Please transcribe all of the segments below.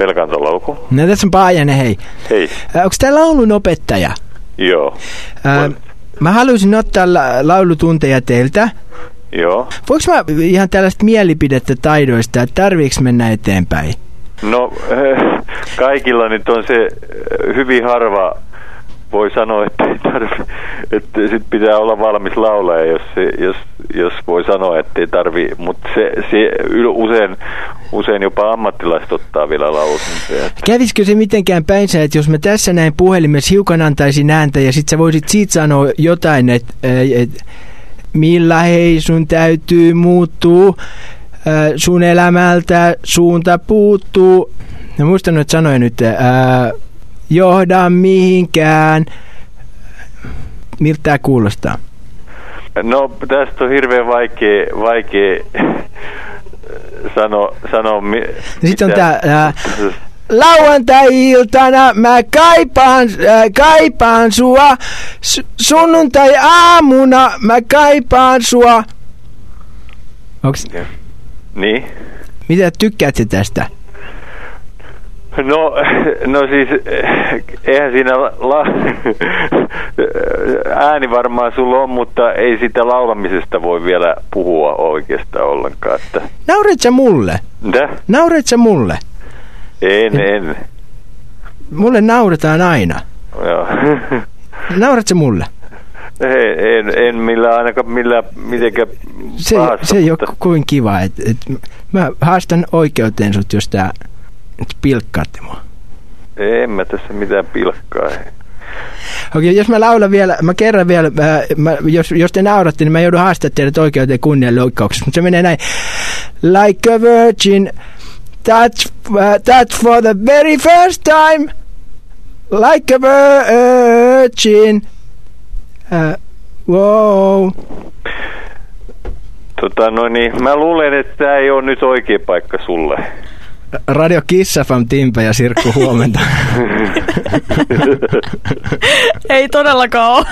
Pelkantolauku. No tässä on Paajanen, hei. Hei. Onko tämä laulun opettaja? Joo. Ää, mä haluaisin ottaa la- laulutunteja teiltä. Joo. Voinko mä ihan tällaista mielipidettä taidoista, että tarviiks mennä eteenpäin? No, kaikilla nyt on se äh, hyvin harva voi sanoa, että ei tarvi, että sit pitää olla valmis laulaja, jos, jos, jos voi sanoa, että ei tarvi, mutta se, se usein, usein jopa ammattilaiset ottaa vielä lausuntoja. Kävisikö se mitenkään päinsä, että jos mä tässä näin puhelimessa hiukan antaisin ääntä ja sit sä voisit siitä sanoa jotain, että et, millä hei sun täytyy muuttua, ää, sun elämältä suunta puuttuu. Mä muistan nyt sanoja nyt, ää, johda mihinkään. Miltä tää kuulostaa? No, tästä on hirveän vaikea, vaikea sano, sanoa. Mi- Sitten on mitä- tää, ää, Lauantai-iltana mä kaipaan, äh, kaipaan sua. S- sunnuntai-aamuna mä kaipaan sua. Onks, Niin? mitä tykkäät tästä? No, no siis, eh, eihän siinä la- ääni varmaan sulla on, mutta ei sitä laulamisesta voi vielä puhua oikeastaan ollenkaan. Että, sä mulle? mitä? Nauret sä mulle? En, en. Mulle nauretaan aina. Joo. Nauret sä mulle? Ei, en, en millään ainakaan millään mitenkään Se, pahasta, se ei ole mutta- kuin kiva. Et, et, mä haastan oikeuteen sut, jos tää pilkkaatte mua. En mä tässä mitään pilkkaa. Okei, jos mä laulan vielä, mä kerran vielä, mä, mä, jos, jos te nauratte, niin mä joudun haastamaan teidät oikeuteen kunnianloukkauksessa, mutta se menee näin. Like a virgin, that's, uh, that's for the very first time. Like a virgin. Uh, wow. Tota, no niin, mä luulen, että tämä ei ole nyt oikea paikka sulle. Radio Kissafam, Timpe ja Sirkku, huomenta. Ei todellakaan ole.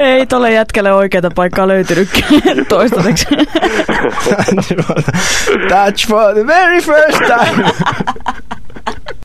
Ei tolle jätkelle oikeita paikkaa löytynytkään toistaiseksi. That's for the very first time.